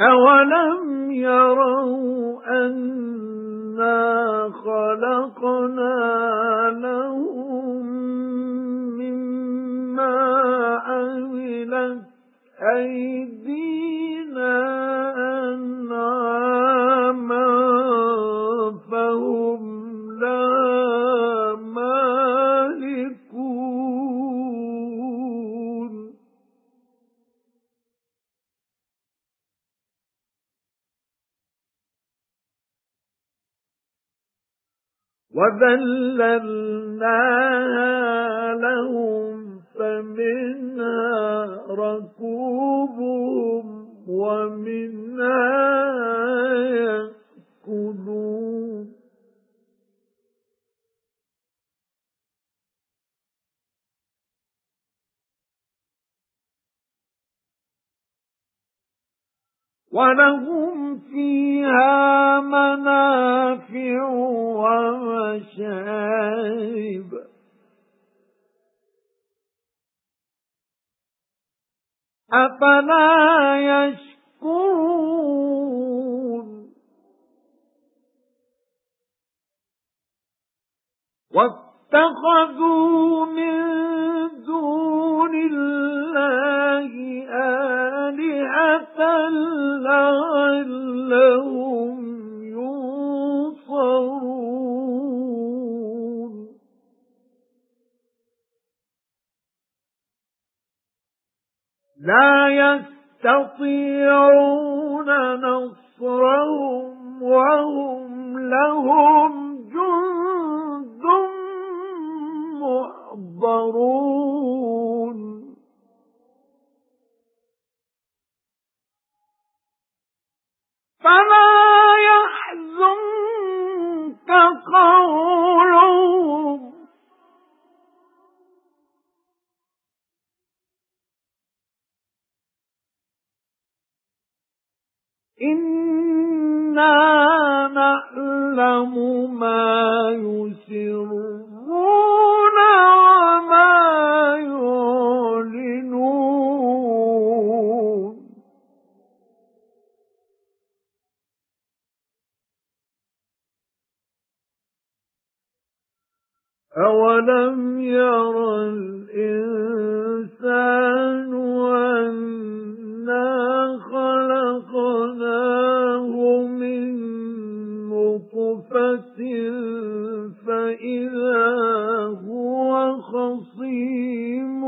أَوَلَمْ يَرَوْا أَنَّا خَلَقْنَا لَهُم مِّمَّا عَمِلَتْ أَيْدِينَا وَذَلَّلْنَاهَا لَهُمْ فَمِنْهَا رَكُوبُهُمْ وَمِنْهَا يَأْكُلُونَ. وَلَهُمْ فِيهَا مَنَافِعُ وَمَشَارِبُ. أَفَلَا يَشْكُرُونَ؟ وَاتَّخَذُوا لَّعَلَّهُمْ يُنصَرُونَ. لَا يَسْتَطِيعُونَ نَصْرَهُمْ وَهُمْ لَهُمْ فَلَا يَحْزُنكَ قَوْلُهُمْ إِنَّا نَعْلَمُ مَا أَوَلَمْ يَرَ الْإِنسَانُ أَنَّا خَلَقْنَاهُ مِنْ نُطْفَةٍ فَإِذَا هُوَ خَصِيمٌ